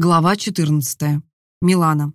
Глава 14. Милана.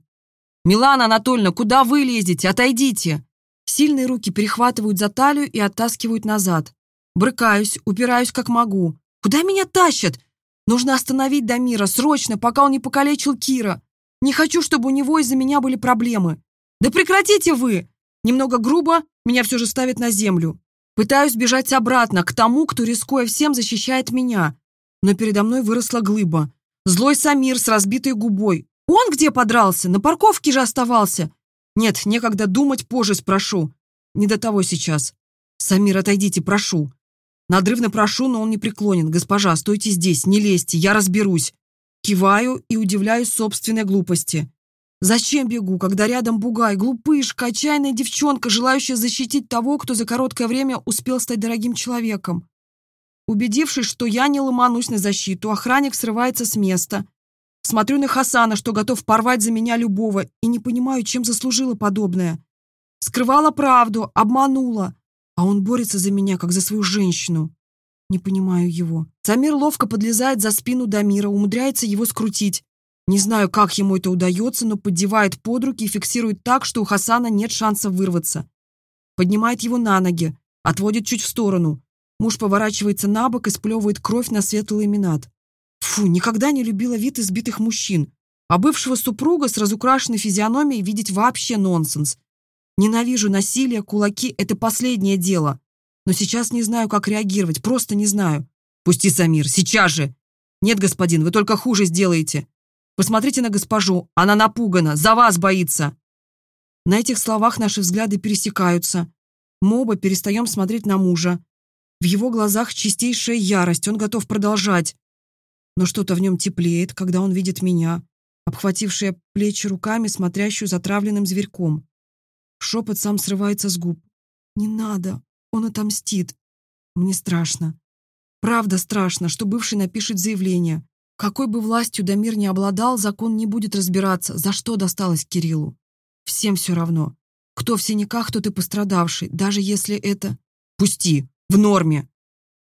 «Милана Анатольевна, куда вы лезете? Отойдите!» Сильные руки перехватывают за талию и оттаскивают назад. Брыкаюсь, упираюсь как могу. «Куда меня тащат? Нужно остановить Дамира, срочно, пока он не покалечил Кира. Не хочу, чтобы у него из-за меня были проблемы. Да прекратите вы!» Немного грубо, меня все же ставят на землю. Пытаюсь бежать обратно, к тому, кто, рискуя всем, защищает меня. Но передо мной выросла глыба. Злой Самир с разбитой губой. Он где подрался? На парковке же оставался. Нет, некогда думать, позже спрошу. Не до того сейчас. Самир, отойдите, прошу. Надрывно прошу, но он не преклонен. Госпожа, стойте здесь, не лезьте, я разберусь. Киваю и удивляюсь собственной глупости. Зачем бегу, когда рядом бугай, глупышка, отчаянная девчонка, желающая защитить того, кто за короткое время успел стать дорогим человеком? Убедившись, что я не ломанусь на защиту, охранник срывается с места. Смотрю на Хасана, что готов порвать за меня любого, и не понимаю, чем заслужила подобное. Скрывала правду, обманула, а он борется за меня, как за свою женщину. Не понимаю его. Самир ловко подлезает за спину Дамира, умудряется его скрутить. Не знаю, как ему это удается, но поддевает под руки и фиксирует так, что у Хасана нет шанса вырваться. Поднимает его на ноги, отводит чуть в сторону. Муж поворачивается на бок и сплевывает кровь на светлый ламинат. Фу, никогда не любила вид избитых мужчин. А бывшего супруга с разукрашенной физиономией видеть вообще нонсенс. Ненавижу насилие, кулаки — это последнее дело. Но сейчас не знаю, как реагировать, просто не знаю. Пусти, Самир, сейчас же. Нет, господин, вы только хуже сделаете. Посмотрите на госпожу, она напугана, за вас боится. На этих словах наши взгляды пересекаются. Мы оба перестаем смотреть на мужа. В его глазах чистейшая ярость, он готов продолжать. Но что-то в нем теплеет, когда он видит меня, обхватившая плечи руками, смотрящую затравленным зверьком. Шепот сам срывается с губ. «Не надо, он отомстит. Мне страшно. Правда страшно, что бывший напишет заявление. Какой бы властью Дамир не обладал, закон не будет разбираться, за что досталось Кириллу. Всем все равно. Кто в синяках, тот и пострадавший, даже если это... Пусти! В норме!»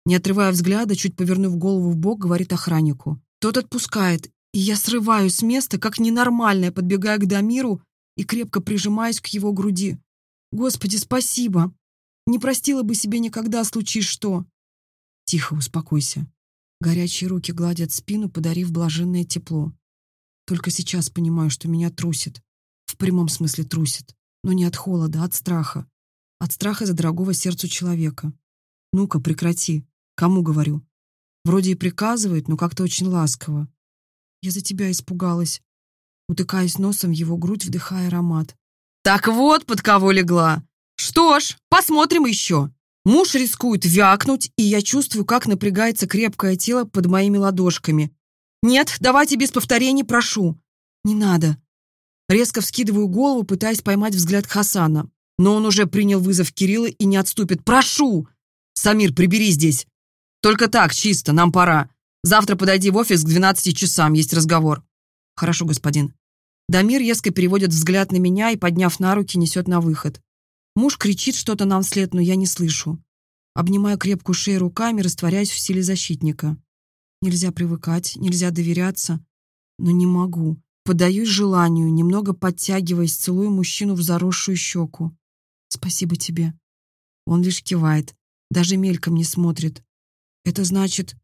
Не отрывая взгляда, чуть повернув голову в бок, говорит охраннику. Тот отпускает, и я срываюсь с места, как ненормальная, подбегая к Дамиру и крепко прижимаюсь к его груди. «Господи, спасибо! Не простила бы себе никогда, случись что!» «Тихо, успокойся». Горячие руки гладят спину, подарив блаженное тепло. Только сейчас понимаю, что меня трусит. В прямом смысле трусит. Но не от холода, а от страха. От страха за дорогого сердцу человека. «Ну-ка, прекрати. Кому говорю?» Вроде и приказывает, но как-то очень ласково. Я за тебя испугалась. Утыкаюсь носом в его грудь, вдыхая аромат. «Так вот, под кого легла! Что ж, посмотрим еще!» Муж рискует вякнуть, и я чувствую, как напрягается крепкое тело под моими ладошками. «Нет, давайте без повторений, прошу». «Не надо». Резко вскидываю голову, пытаясь поймать взгляд Хасана. Но он уже принял вызов Кирилла и не отступит. «Прошу!» «Самир, прибери здесь!» «Только так, чисто, нам пора. Завтра подойди в офис к 12 часам, есть разговор». «Хорошо, господин». Дамир резко переводит взгляд на меня и, подняв на руки, несет на выход. Муж кричит что-то нам вслед, но я не слышу. Обнимаю крепкую шею руками, растворяясь в силе защитника. Нельзя привыкать, нельзя доверяться, но не могу. Подаюсь желанию, немного подтягиваясь, целую мужчину в заросшую щеку. «Спасибо тебе». Он лишь кивает. Даже мельком не смотрит. Это значит...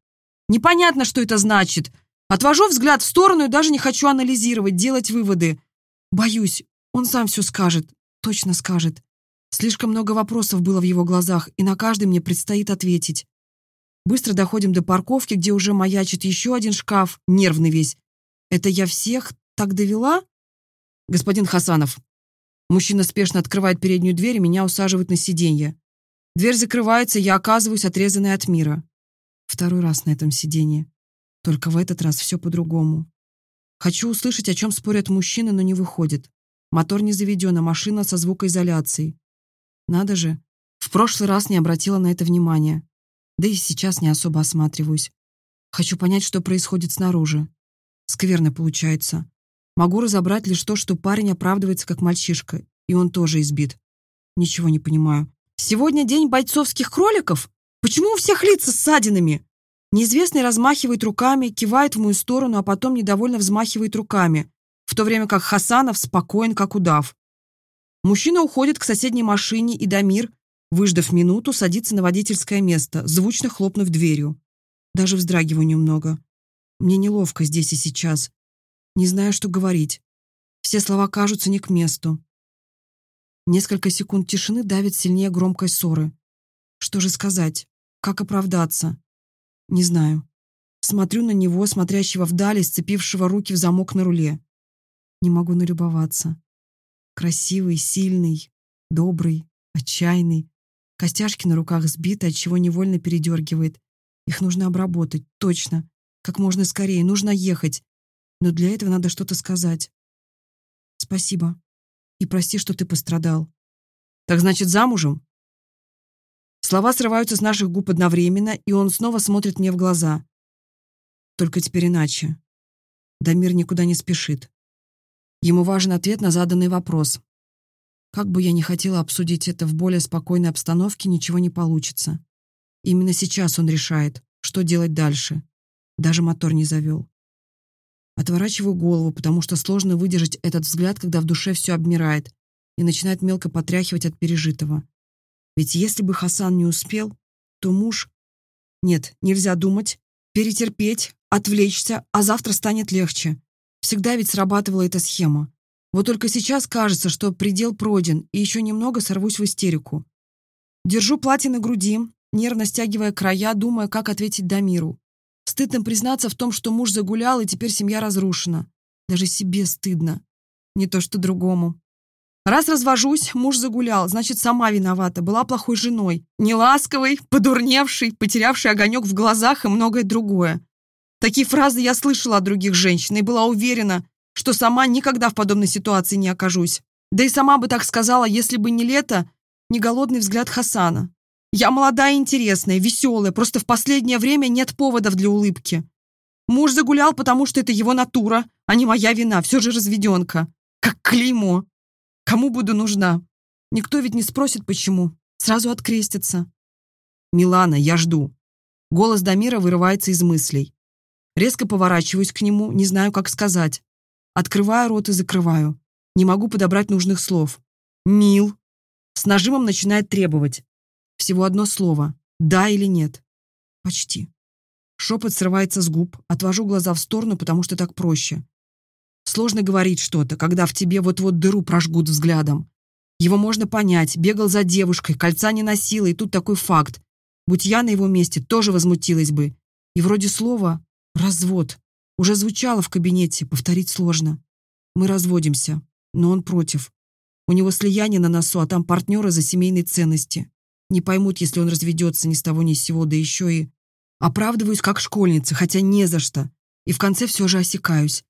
Непонятно, что это значит. Отвожу взгляд в сторону и даже не хочу анализировать, делать выводы. Боюсь, он сам все скажет. Точно скажет. Слишком много вопросов было в его глазах, и на каждый мне предстоит ответить. Быстро доходим до парковки, где уже маячит еще один шкаф, нервный весь. Это я всех так довела? Господин Хасанов. Мужчина спешно открывает переднюю дверь и меня усаживает на сиденье. Дверь закрывается, я оказываюсь отрезанной от мира. Второй раз на этом сидении. Только в этот раз все по-другому. Хочу услышать, о чем спорят мужчины, но не выходит. Мотор не заведен, а машина со звукоизоляцией. Надо же, в прошлый раз не обратила на это внимания. Да и сейчас не особо осматриваюсь. Хочу понять, что происходит снаружи. Скверно получается. Могу разобрать лишь то, что парень оправдывается как мальчишка, и он тоже избит. Ничего не понимаю. Сегодня день бойцовских кроликов? Почему у всех лица ссадинами? Неизвестный размахивает руками, кивает в мою сторону, а потом недовольно взмахивает руками, в то время как Хасанов спокоен, как удав. Мужчина уходит к соседней машине, и Дамир, выждав минуту, садится на водительское место, звучно хлопнув дверью. Даже вздрагиваю немного. Мне неловко здесь и сейчас. Не знаю, что говорить. Все слова кажутся не к месту. Несколько секунд тишины давит сильнее громкой ссоры. Что же сказать? Как оправдаться? Не знаю. Смотрю на него, смотрящего вдали, сцепившего руки в замок на руле. Не могу налюбоваться. Красивый, сильный, добрый, отчаянный. Костяшки на руках сбиты, отчего невольно передергивает. Их нужно обработать, точно. Как можно скорее, нужно ехать. Но для этого надо что-то сказать. Спасибо. И прости, что ты пострадал. Так значит, замужем? Слова срываются с наших губ одновременно, и он снова смотрит мне в глаза. Только теперь иначе. Дамир никуда не спешит. Ему важен ответ на заданный вопрос. Как бы я ни хотела обсудить это в более спокойной обстановке, ничего не получится. Именно сейчас он решает, что делать дальше. Даже мотор не завел. Отворачиваю голову, потому что сложно выдержать этот взгляд, когда в душе все обмирает и начинает мелко потряхивать от пережитого. Ведь если бы Хасан не успел, то муж... Нет, нельзя думать, перетерпеть, отвлечься, а завтра станет легче. Всегда ведь срабатывала эта схема. Вот только сейчас кажется, что предел пройден, и еще немного сорвусь в истерику. Держу платье на груди, нервно стягивая края, думая, как ответить Дамиру. Стыдно признаться в том, что муж загулял, и теперь семья разрушена. Даже себе стыдно. Не то что другому. Раз развожусь, муж загулял, значит, сама виновата, была плохой женой. Неласковой, подурневшей, потерявшей огонек в глазах и многое другое. Такие фразы я слышала от других женщин и была уверена, что сама никогда в подобной ситуации не окажусь. Да и сама бы так сказала, если бы не лето, не голодный взгляд Хасана. Я молодая интересная, веселая, просто в последнее время нет поводов для улыбки. Муж загулял, потому что это его натура, а не моя вина, все же разведенка. Как клеймо. Кому буду нужна? Никто ведь не спросит, почему. Сразу открестится. «Милана, я жду». Голос Дамира вырывается из мыслей. Резко поворачиваюсь к нему, не знаю, как сказать. Открываю рот и закрываю. Не могу подобрать нужных слов. «Мил». С нажимом начинает требовать. Всего одно слово. Да или нет? Почти. Шепот срывается с губ. Отвожу глаза в сторону, потому что так проще. Сложно говорить что-то, когда в тебе вот-вот дыру прожгут взглядом. Его можно понять. Бегал за девушкой, кольца не носила, и тут такой факт. Будь я на его месте, тоже возмутилась бы. И вроде слова «развод» уже звучало в кабинете, повторить сложно. Мы разводимся, но он против. У него слияние на носу, а там партнеры за семейные ценности. Не поймут, если он разведется ни с того ни с сего, да еще и... Оправдываюсь как школьница, хотя не за что. И в конце все же осекаюсь.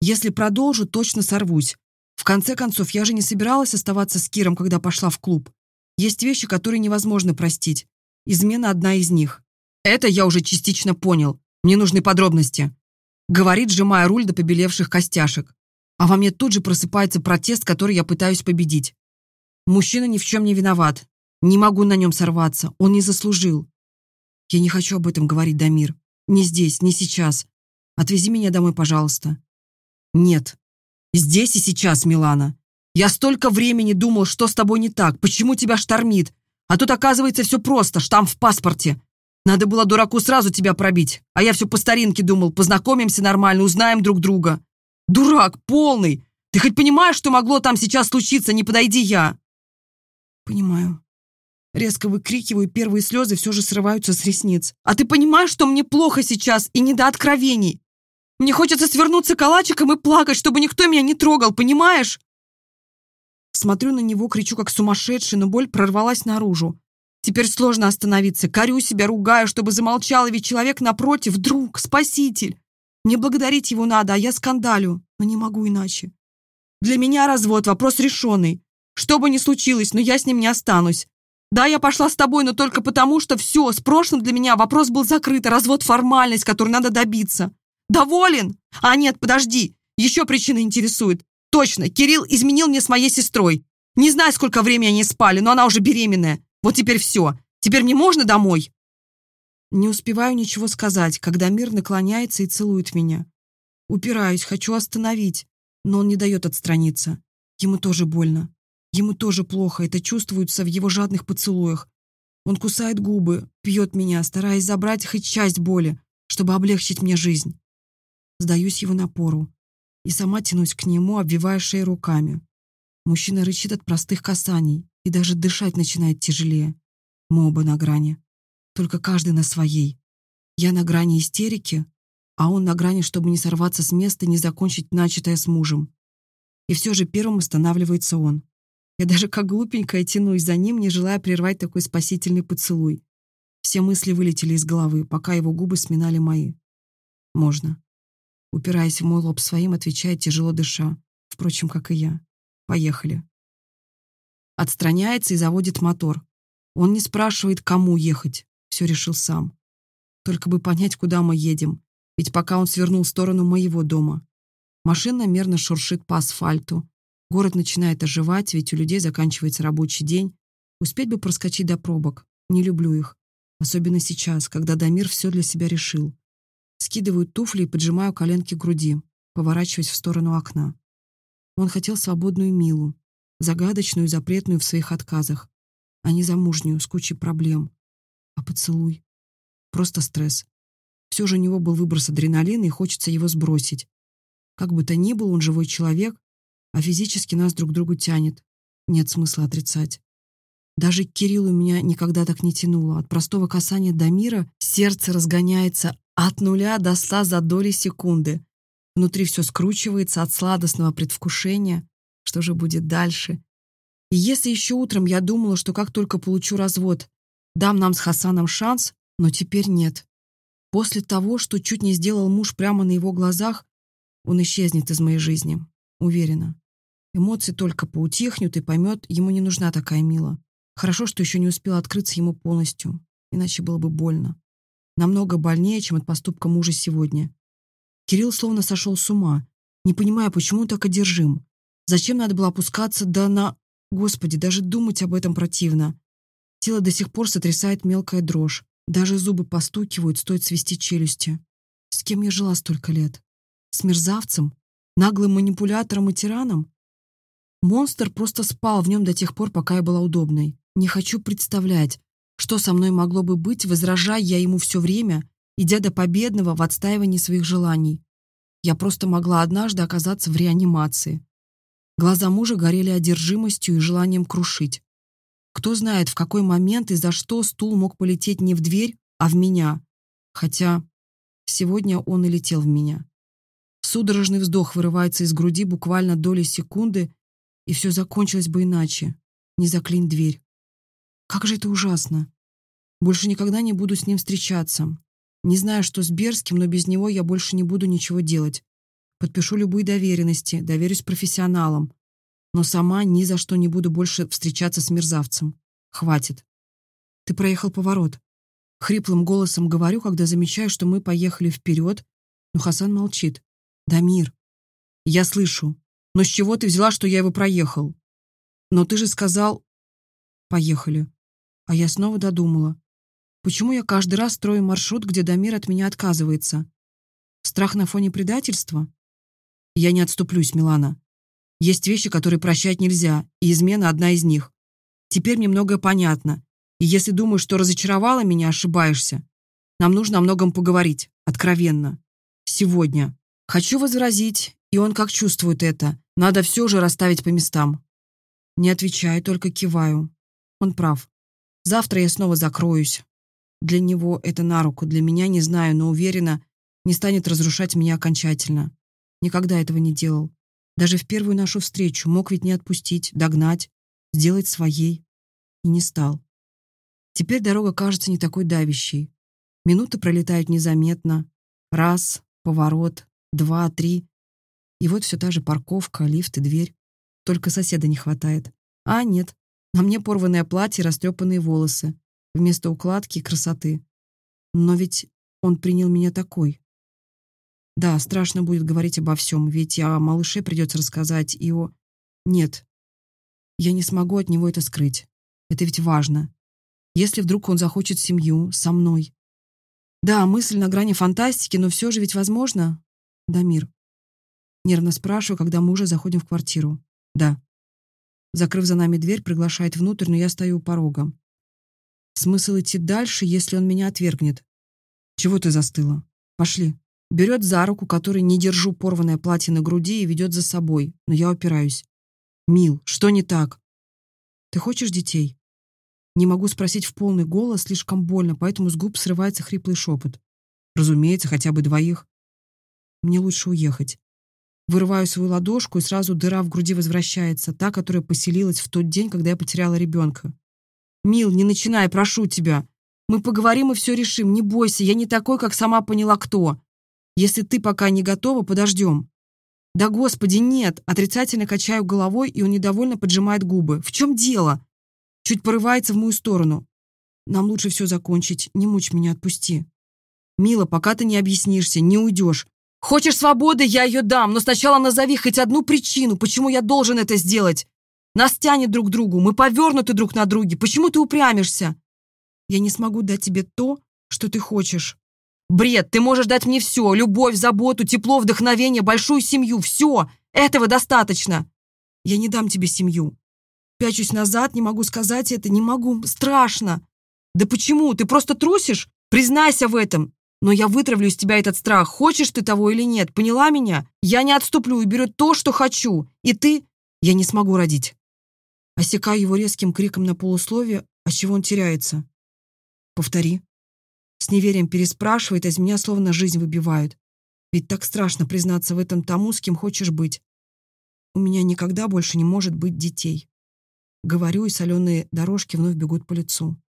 Если продолжу, точно сорвусь. В конце концов, я же не собиралась оставаться с Киром, когда пошла в клуб. Есть вещи, которые невозможно простить. Измена одна из них. Это я уже частично понял. Мне нужны подробности. Говорит, сжимая руль до побелевших костяшек. А во мне тут же просыпается протест, который я пытаюсь победить. Мужчина ни в чем не виноват. Не могу на нем сорваться, он не заслужил. Я не хочу об этом говорить, Дамир. Не здесь, не сейчас. Отвези меня домой, пожалуйста. Нет. Здесь и сейчас, Милана. Я столько времени думал, что с тобой не так, почему тебя штормит. А тут, оказывается, все просто, штамп в паспорте. Надо было дураку сразу тебя пробить. А я все по старинке думал, познакомимся нормально, узнаем друг друга. Дурак, полный. Ты хоть понимаешь, что могло там сейчас случиться, не подойди я? Понимаю. Резко выкрикиваю, первые слезы все же срываются с ресниц. «А ты понимаешь, что мне плохо сейчас и не до откровений? Мне хочется свернуться калачиком и плакать, чтобы никто меня не трогал, понимаешь?» Смотрю на него, кричу как сумасшедший, но боль прорвалась наружу. Теперь сложно остановиться. Корю себя, ругаю, чтобы замолчал, ведь человек напротив — друг, спаситель. Мне благодарить его надо, а я скандалю, но не могу иначе. Для меня развод — вопрос решенный. Что бы ни случилось, но я с ним не останусь. Да, я пошла с тобой, но только потому, что все, с прошлым для меня вопрос был закрыт, а развод – формальность, которой надо добиться. Доволен? А нет, подожди, еще причина интересует. Точно, Кирилл изменил мне с моей сестрой. Не знаю, сколько времени они спали, но она уже беременная. Вот теперь все. Теперь мне можно домой? Не успеваю ничего сказать, когда мир наклоняется и целует меня. Упираюсь, хочу остановить, но он не дает отстраниться. Ему тоже больно. Ему тоже плохо, это чувствуется в его жадных поцелуях. Он кусает губы, пьет меня, стараясь забрать хоть часть боли, чтобы облегчить мне жизнь. Сдаюсь его напору и сама тянусь к нему, обвивая шею руками. Мужчина рычит от простых касаний и даже дышать начинает тяжелее. Мы оба на грани. Только каждый на своей. Я на грани истерики, а он на грани, чтобы не сорваться с места и не закончить начатое с мужем. И все же первым останавливается он. Я даже как глупенькая тянусь за ним, не желая прервать такой спасительный поцелуй. Все мысли вылетели из головы, пока его губы сминали мои. «Можно». Упираясь в мой лоб своим, отвечает тяжело дыша. Впрочем, как и я. «Поехали». Отстраняется и заводит мотор. Он не спрашивает, кому ехать. Все решил сам. Только бы понять, куда мы едем. Ведь пока он свернул в сторону моего дома. Машина мерно шуршит по асфальту. Город начинает оживать, ведь у людей заканчивается рабочий день. Успеть бы проскочить до пробок. Не люблю их. Особенно сейчас, когда Дамир все для себя решил. Скидываю туфли и поджимаю коленки к груди, поворачиваясь в сторону окна. Он хотел свободную Милу, загадочную и запретную в своих отказах, а не замужнюю, с кучей проблем. А поцелуй? Просто стресс. Все же у него был выброс адреналина, и хочется его сбросить. Как бы то ни было, он живой человек, а физически нас друг к другу тянет. Нет смысла отрицать. Даже к Кириллу меня никогда так не тянуло. От простого касания до мира сердце разгоняется от нуля до ста за доли секунды. Внутри все скручивается от сладостного предвкушения. Что же будет дальше? И если еще утром я думала, что как только получу развод, дам нам с Хасаном шанс, но теперь нет. После того, что чуть не сделал муж прямо на его глазах, он исчезнет из моей жизни. Уверена. Эмоции только поутихнут и поймет, ему не нужна такая Мила. Хорошо, что еще не успела открыться ему полностью, иначе было бы больно. Намного больнее, чем от поступка мужа сегодня. Кирилл словно сошел с ума, не понимая, почему так одержим. Зачем надо было опускаться да на... Господи, даже думать об этом противно. Тело до сих пор сотрясает мелкая дрожь. Даже зубы постукивают, стоит свести челюсти. С кем я жила столько лет? С мерзавцем? Наглым манипулятором и тираном? Монстр просто спал в нем до тех пор, пока я была удобной. Не хочу представлять, что со мной могло бы быть, возражая я ему все время, идя до победного в отстаивании своих желаний. Я просто могла однажды оказаться в реанимации. Глаза мужа горели одержимостью и желанием крушить. Кто знает, в какой момент и за что стул мог полететь не в дверь, а в меня. Хотя сегодня он и летел в меня. Судорожный вздох вырывается из груди буквально доли секунды, и все закончилось бы иначе. Не заклинь дверь. Как же это ужасно. Больше никогда не буду с ним встречаться. Не знаю, что с Берским, но без него я больше не буду ничего делать. Подпишу любые доверенности, доверюсь профессионалам. Но сама ни за что не буду больше встречаться с мерзавцем. Хватит. Ты проехал поворот. Хриплым голосом говорю, когда замечаю, что мы поехали вперед, но Хасан молчит. «Дамир, я слышу. Но с чего ты взяла, что я его проехал? Но ты же сказал...» «Поехали». А я снова додумала. Почему я каждый раз строю маршрут, где Дамир от меня отказывается? Страх на фоне предательства? Я не отступлюсь, Милана. Есть вещи, которые прощать нельзя, и измена одна из них. Теперь мне многое понятно. И если думаешь, что разочаровала меня, ошибаешься. Нам нужно о многом поговорить, откровенно. Сегодня. Хочу возразить, и он как чувствует это. Надо все же расставить по местам. Не отвечаю, только киваю. Он прав. Завтра я снова закроюсь. Для него это на руку, для меня не знаю, но уверена, не станет разрушать меня окончательно. Никогда этого не делал. Даже в первую нашу встречу мог ведь не отпустить, догнать, сделать своей. И не стал. Теперь дорога кажется не такой давящей. Минуты пролетают незаметно. Раз, поворот, два, три. И вот все та же парковка, лифт и дверь. Только соседа не хватает. А, нет, на мне порванное платье и растрепанные волосы. Вместо укладки красоты. Но ведь он принял меня такой. Да, страшно будет говорить обо всем, ведь о малыше придется рассказать, и о... Нет, я не смогу от него это скрыть. Это ведь важно. Если вдруг он захочет семью со мной, Да, мысль на грани фантастики, но все же ведь возможно. Дамир. Нервно спрашиваю, когда мы уже заходим в квартиру. Да. Закрыв за нами дверь, приглашает внутрь, но я стою у порога. Смысл идти дальше, если он меня отвергнет? Чего ты застыла? Пошли. Берет за руку, которой не держу порванное платье на груди и ведет за собой, но я упираюсь. Мил, что не так? Ты хочешь детей? Не могу спросить в полный голос, слишком больно, поэтому с губ срывается хриплый шепот. Разумеется, хотя бы двоих. Мне лучше уехать. Вырываю свою ладошку, и сразу дыра в груди возвращается, та, которая поселилась в тот день, когда я потеряла ребенка. «Мил, не начинай, прошу тебя. Мы поговорим и все решим, не бойся, я не такой, как сама поняла кто. Если ты пока не готова, подождем». «Да господи, нет!» Отрицательно качаю головой, и он недовольно поджимает губы. «В чем дело?» Чуть порывается в мою сторону. «Нам лучше все закончить. Не мучь меня, отпусти». «Мила, пока ты не объяснишься, не уйдешь. Хочешь свободы, я ее дам, но сначала назови хоть одну причину, почему я должен это сделать. Нас тянет друг к другу, мы повернуты друг на друге. Почему ты упрямишься? Я не смогу дать тебе то, что ты хочешь. Бред, ты можешь дать мне все. Любовь, заботу, тепло, вдохновение, большую семью. Все. Этого достаточно. Я не дам тебе семью. Пячусь назад, не могу сказать это, не могу. Страшно. Да почему? Ты просто трусишь? Признайся в этом. Но я вытравлю из тебя этот страх, хочешь ты того или нет, поняла меня? Я не отступлю и беру то, что хочу. И ты... Я не смогу родить. Осекаю его резким криком на полусловие, от чего он теряется. Повтори. С неверием переспрашивает, а из меня словно жизнь выбивают. Ведь так страшно признаться в этом тому, с кем хочешь быть. У меня никогда больше не может быть детей. Говорю, и соленые дорожки вновь бегут по лицу.